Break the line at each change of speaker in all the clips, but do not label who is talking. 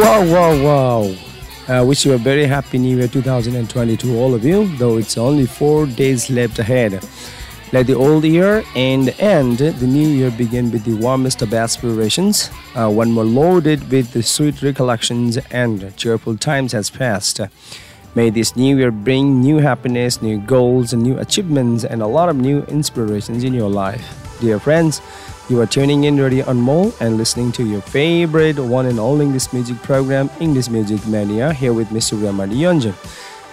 Wow, wow, wow. I wish you a very happy New Year 2020 to all of you, though it's only four days left ahead. Let the old year and end, the new year begin with the warmest of aspirations. Uh, one more loaded with the sweet recollections and cheerful times has passed. May this new year bring new happiness, new goals, and new achievements, and a lot of new inspirations in your life. Dear friends, you are tuning in Radio Anmol and listening to your favorite one and only English music program, English Music Mania, here with Mr. Ramani Yonjan.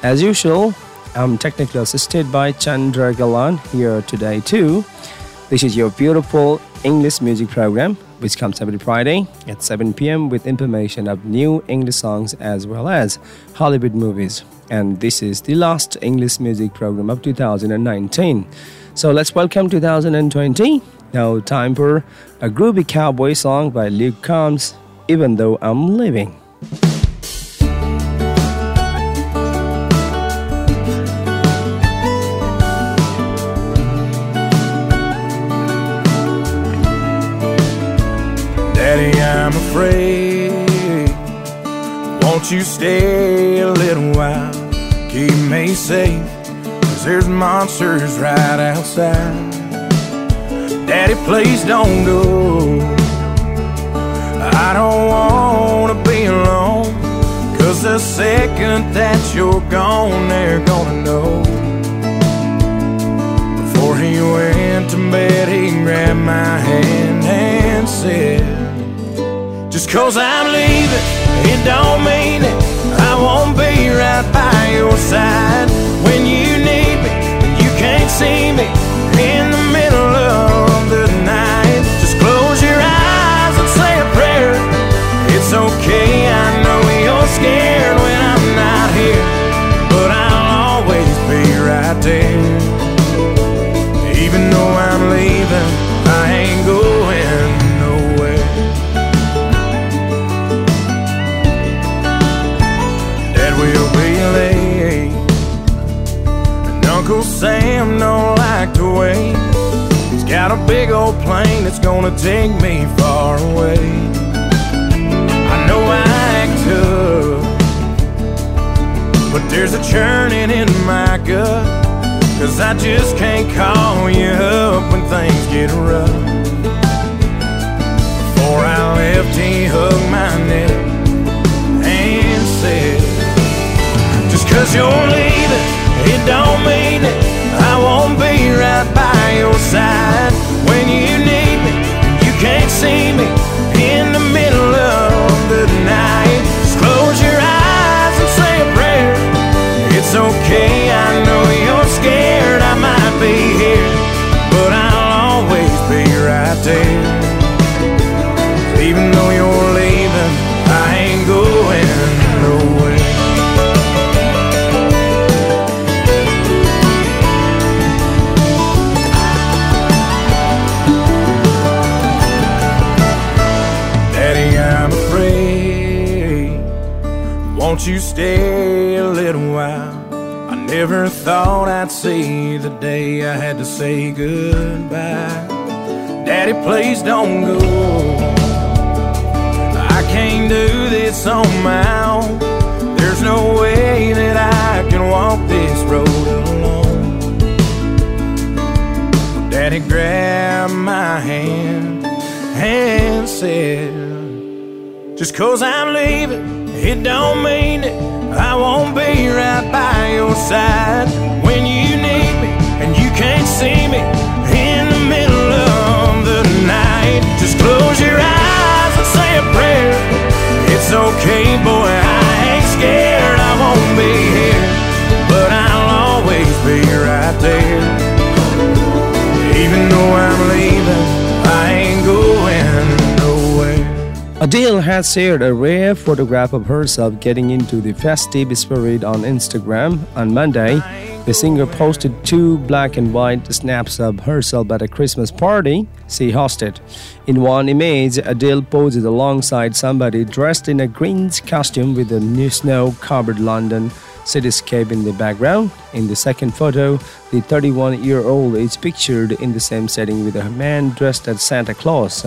As usual, I'm technically assisted by Chandra Ghalan here today too. This is your beautiful English music program, which comes every Friday at 7 p.m. with information of new English songs as well as Hollywood movies. And this is the last English music program of 2019. So let's welcome 2020. Now, time for a groovy cowboy song by Luke Combs, Even Though I'm Living.
Daddy, I'm afraid. Won't you stay a little while? Keep me safe, cause there's monsters right outside. Daddy, please don't go. I don't wanna be alone, cause the second that you're gone, they're gonna know. Before he went to bed, he grabbed my hand and said, Just cause I'm leaving, it don't mean it. I won't be right by your side when you got a big old plane that's gonna take me far away. I know I act tough, but there's a churning in my gut. Cause I just can't call you up when things get rough. Before I left, he hugged my neck and said, Just cause you're leaving, side when you stay a little while? I never thought I'd see the day I had to say goodbye. Daddy, please don't go. I can't do this on my own. There's no way that I can walk this road alone. Daddy grabbed my hand and said, Just cause I'm leaving, it don't mean it, I won't be right by your side when you need me and you can't see me in the middle of the night. Just close your eyes and say a prayer. It's okay, boy, I ain't scared. I won't be here, but I'll always be right there. Even though I'm leaving,
Adele has shared a rare photograph of herself getting into the festive spirit on Instagram. On Monday, the singer posted two black and white snaps of herself at a Christmas party she hosted. In one image, Adele poses alongside somebody dressed in a green costume with a new snow covered London cityscape in the background. In the second photo, the 31 year old is pictured in the same setting with a man dressed as Santa Claus.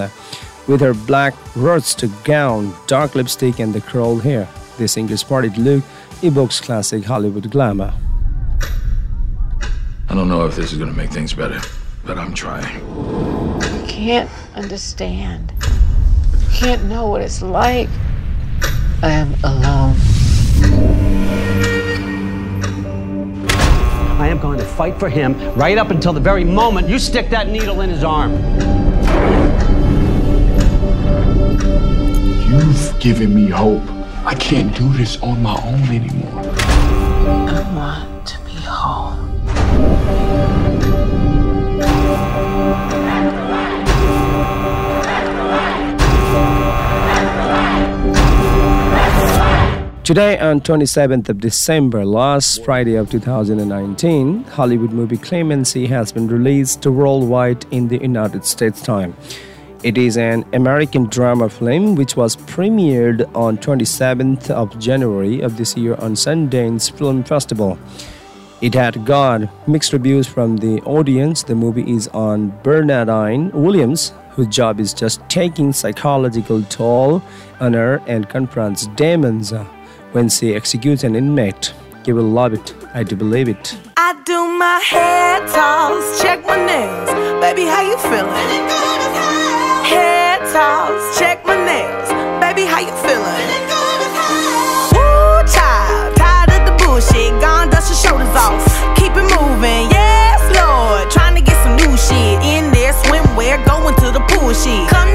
With her black rust gown, dark lipstick, and the curled hair. This singer's party look evokes classic Hollywood glamour.
I don't know if this is gonna make things better, but I'm trying.
I can't understand. I can't know what it's like. I am alone.
I am going to fight for him right up until the very moment you stick that needle in his arm.
You've me hope. I can't do this on my own anymore.
I want to be home.
Today, on 27th of December, last Friday of 2019, Hollywood movie Clemency has been released to worldwide in the United States time. It is an American drama film which was premiered on 27th of January of this year on Sundance Film Festival. It had got mixed reviews from the audience. The movie is on Bernardine Williams, whose job is just taking psychological toll on her and confronts demons when she executes an inmate. You will love it. I do believe it.
I do my hair toss, check my nails. Baby, how you feeling? Hair toss, check my nails. Baby, how you feeling? Woo, child, tired of the bullshit. Gone, dust your shoulders off. Keep it moving, yes, Lord. Trying to get some new shit in there. Swimwear, going to the pool shit. Come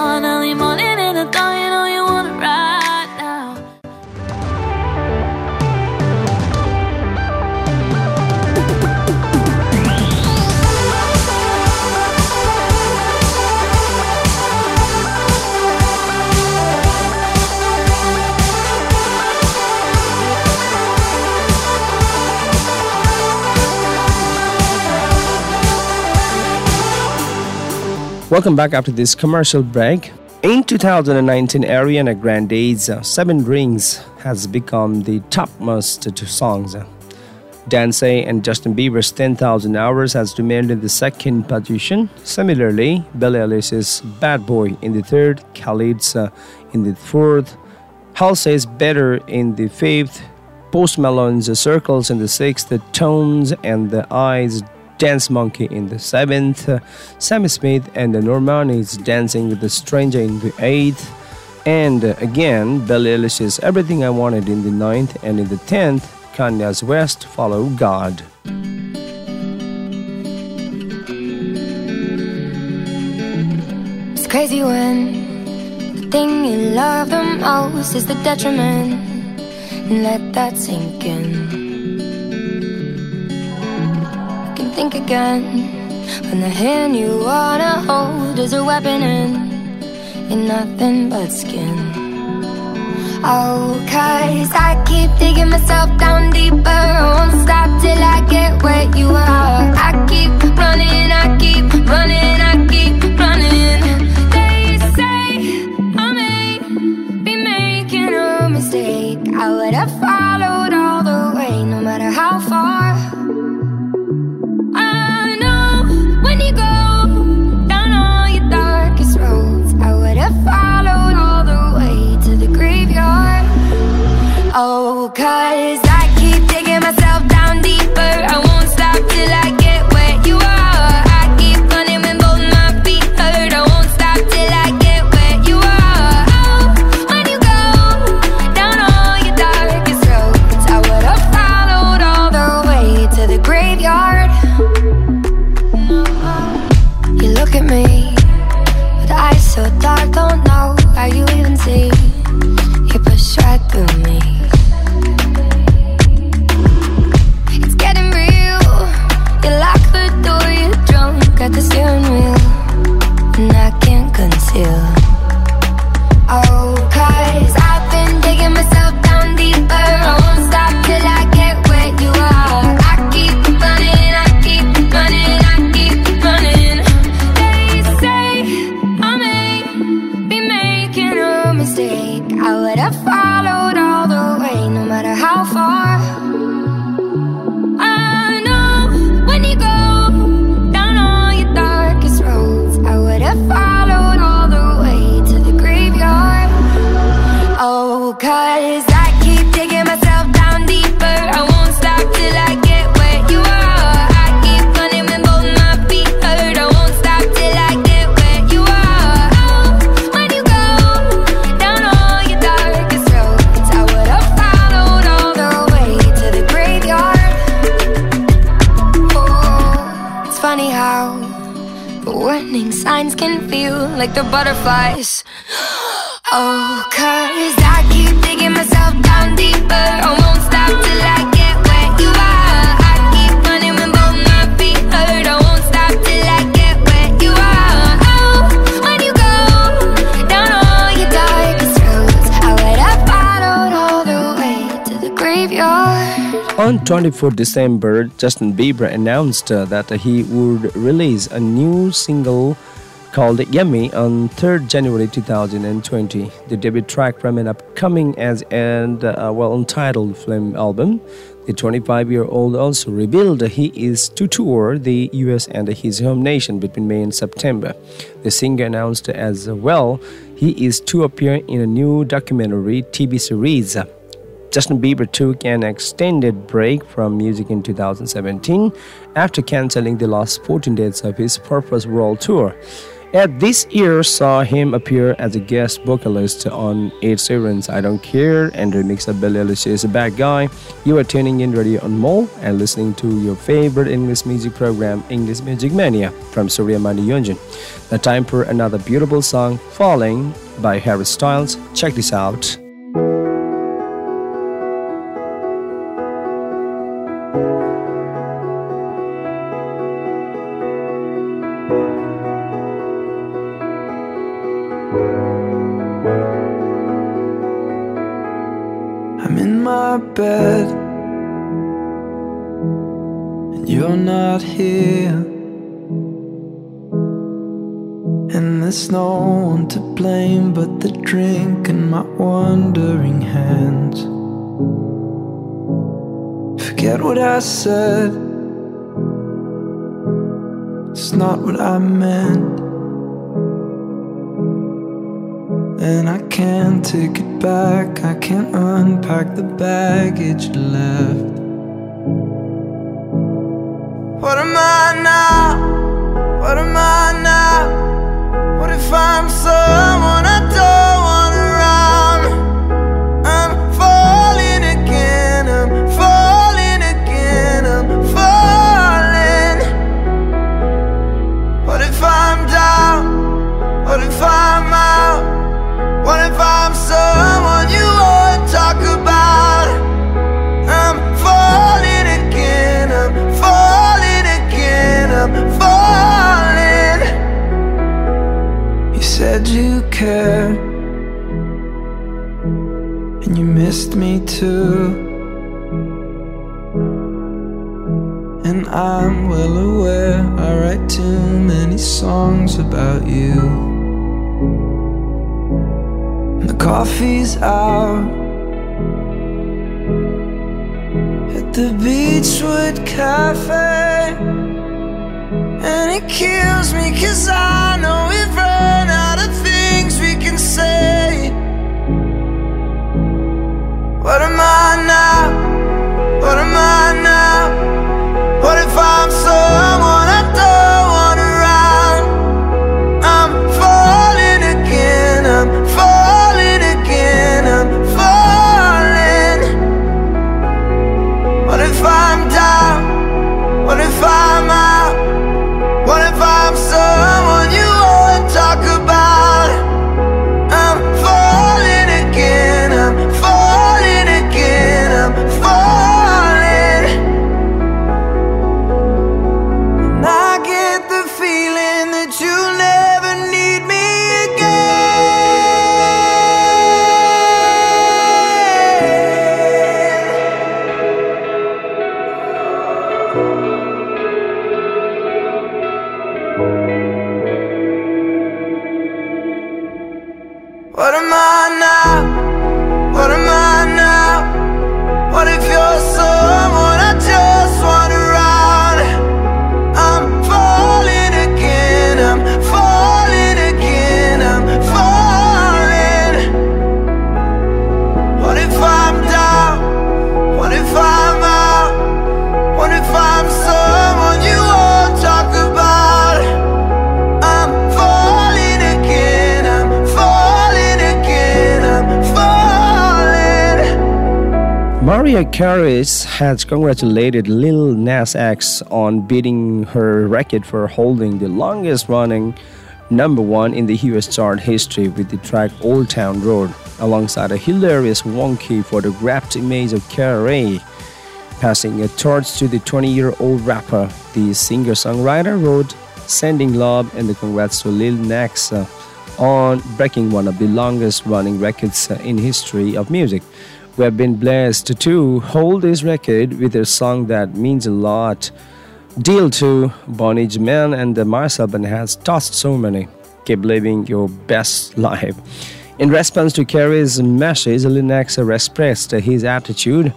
Welcome back after this commercial break. In 2019, Ariana Grande's uh, Seven Rings has become the topmost two songs. Dance and Justin Bieber's 10,000 Hours has remained in the second position. Similarly, Billie Eilish's Bad Boy in the third, Khaled's uh, in the fourth, Halsey's Better in the fifth, Post Malone's Circles in the sixth, The Tones and the Eyes Dance Monkey in the seventh, Sammy Smith and the Normani's Dancing with the Stranger in the eighth, and again Billie Eilish's Everything I Wanted in the ninth, and in the tenth, Kanye's West Follow God.
It's crazy when the thing you love the most is the detriment. And let that sink in. Think again when the hand you wanna hold is a weapon and you're nothing but skin. Oh, cause I keep digging myself down deeper. I Won't stop till I get where you are. I keep running, I keep running, I keep running. Cause I keep digging myself down deeper. I won't stop till I get where you are. I keep running both my feet hurt. I won't stop till I get where you are. Oh, when you go down all your darkest roads, I would have followed all the way to the graveyard. Oh, it's funny how warning signs can feel like the butterflies. Oh, cause I
On 24 December, Justin Bieber announced uh, that he would release a new single called Yummy on 3rd January 2020. The debut track from an upcoming as and uh, well untitled film album. The 25-year-old also revealed he is to tour the US and his home nation between May and September. The singer announced as well he is to appear in a new documentary TV series. Justin Bieber took an extended break from music in 2017 after canceling the last 14 days of his Purpose World Tour. Ed this year saw him appear as a guest vocalist on Ed Sheeran's I Don't Care and remix of Billie Eilish's Bad Guy. You are tuning in Radio Anmol and listening to your favorite English music program, English Music Mania, from Suryamani. The time for another beautiful song, Falling by Harry Styles. Check this out.
I'm in my bed and you're not here. And there's no one to blame but the drink and my wandering hands. Forget what I said, it's not what I meant. And I can't take it back, I can't unpack the baggage left. What am I now? What am I now? What if I'm someone I don't want around? I'm falling again, I'm falling again, I'm falling. What if I'm down? What if I'm cared, and you missed me too. And I'm well aware I write too many songs about you. and The coffee's out at the Beachwood Cafe, and it kills me cause I know we've run say. What am I now? What am I now? Falling.
Mariah Carey has congratulated Lil Nas X on beating her record for holding the longest running number one in the US chart history with the track Old Town Road, alongside a hilarious wonky photographed image of Carey passing a torch to the 20 year old rapper. The singer songwriter wrote, sending love and the congrats to Lil Nas on breaking one of the longest running records in history of music. We have been blessed to hold this record with a song that means a lot. Deal to Bonnie Jamal and the and has tossed so many. Keep living your best life. In response to Carey's message, Lil Nas expressed his attitude.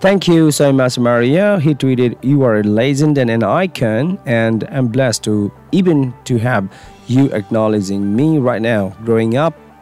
Thank you so much, Mariah. He tweeted, "You are a legend and an icon, and I'm blessed to even to have you acknowledging me right now. Growing up,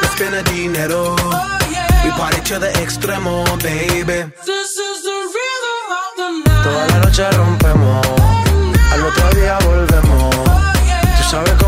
We spend a dinero. We party to the extremo, baby.
This is the rhythm of the night.
Toda la noche rompemos. Al otro día volvemos. Tú sabes cómo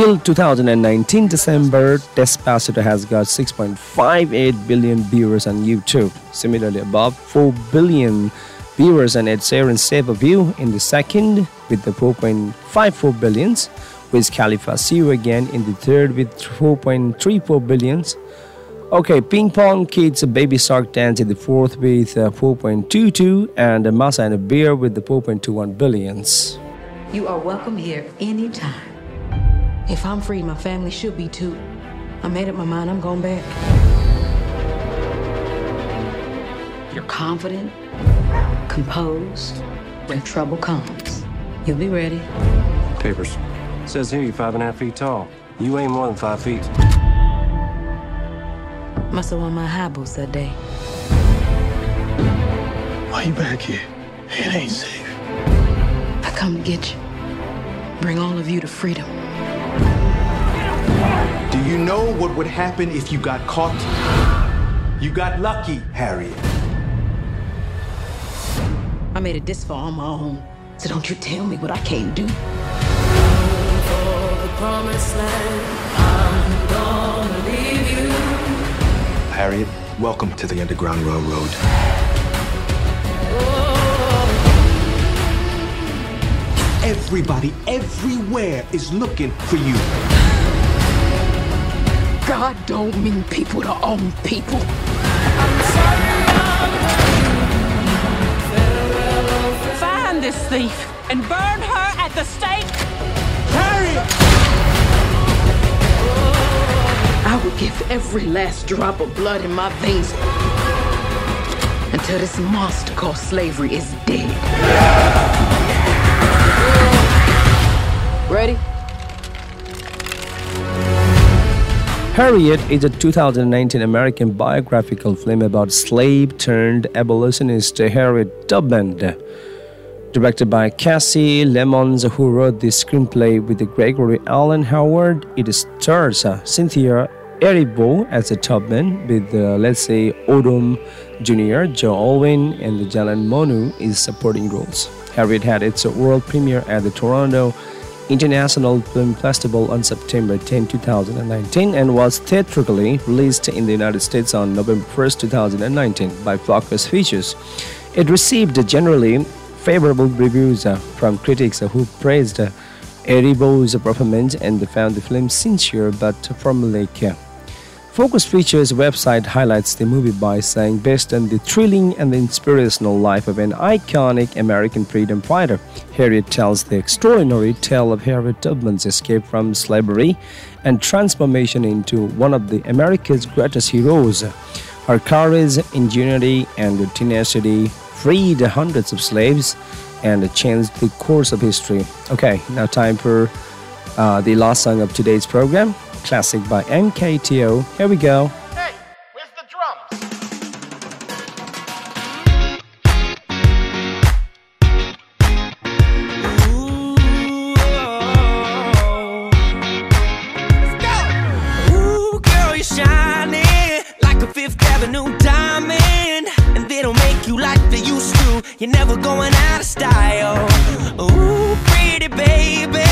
Till 2019 December, Despacito has got 6.58 billion viewers on YouTube. Similarly, above 4 billion viewers on Ed Sheeran's Save of You in the second with the 4.54 billions. Wiz Khalifa See You Again in the third with 4.34 billions. Okay, Pinkfong Kids a Baby Shark Dance in the fourth with uh, 4.22 and uh, Masha and a Bear with the 4.21 billions.
You are welcome here anytime. If I'm free, my family should be too. I made up my mind, I'm going back. You're confident, composed. When trouble comes, you'll be ready.
Papers. Says here you're five and a half feet tall. You ain't more than five feet.
Must have won my high boots that day.
Why you back here? It ain't safe.
I come to get you. Bring all of you to freedom.
You know what would happen if you got caught? You got lucky, Harriet.
I made it this far on my own, so don't you tell me what I can't do.
Harriet, welcome to the Underground Railroad. Everybody, everywhere is looking for you.
God don't mean people to own people.
Find
this thief and burn her at the stake?
I would give every last drop of blood in my veins until this monster called slavery is dead. Ready?
Harriet is a 2019 American biographical film about slave turned abolitionist Harriet Tubman. Directed by Kasi Lemmons, who wrote the screenplay with Gregory Allen Howard, it stars uh, Cynthia Erivo as a Tubman with, uh, Leslie, Odom Jr., Joe Alwyn, and Janelle Monáe is supporting roles. Harriet had its world premiere at the Toronto International Film Festival on September 10, 2019, and was theatrically released in the United States on November 1, 2019 by Focus Features. It received generally favorable reviews uh, from critics who praised Erivo's performance and found the film sincere but formulaic. Focus Features website highlights the movie by saying based on the thrilling and the inspirational life of an iconic American freedom fighter, Harriet tells the extraordinary tale of Harriet Tubman's escape from slavery and transformation into one of the America's greatest heroes. Her courage, ingenuity, and tenacity freed hundreds of slaves and changed the course of history. Okay, now time for uh, the last song of today's program, classic by MKTO. Here we go. Oh.
Ooh, girl, you're shining like a Fifth Avenue diamond. And they don't make you like they used to. You're never going out of style. Ooh, pretty baby.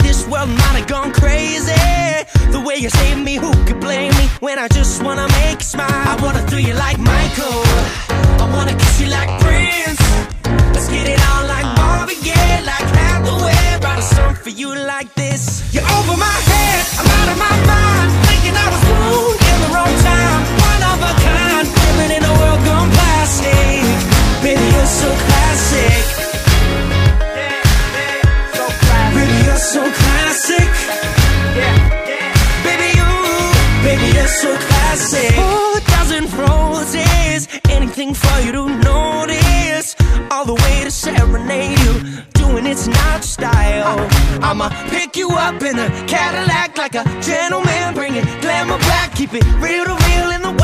This world might have gone crazy. The way you save me, who could blame me? When I just wanna make you smile. I wanna throw you like Michael. I wanna kiss you like Prince. Let's get it on like Marvin Gaye, like Hathaway. Write a song for you like this. You're over my head, I'm out of my mind. Thinking I was born in the wrong time. One of a kind, living in a world gone plastic. Baby, you're so classic. So classic. Dozen roses, anything for you to notice. All the way to serenade you, doing it's not style. I'ma pick you up in a Cadillac like a gentleman, bring it glamour back, keep it real to real in the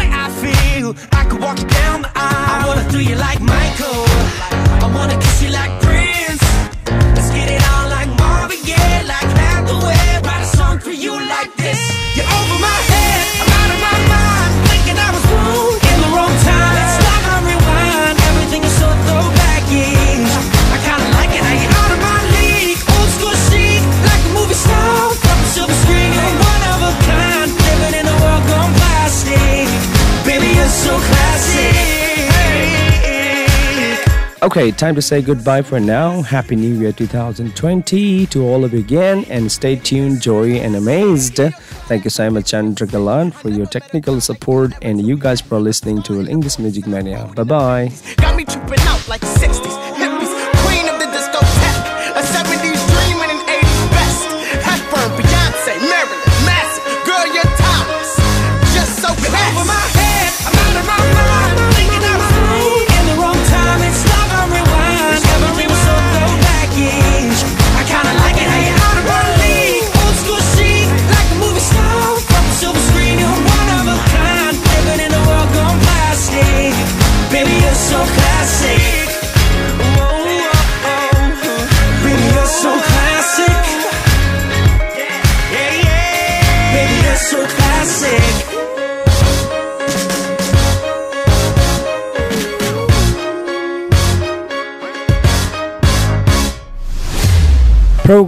Okay, time to say goodbye for now. Happy New Year 2020 to all of you again, and stay tuned, joy, and amazed. Thank you so much, Chandra Ghalan, for your technical support, and you guys for listening to English Music Mania. Bye bye.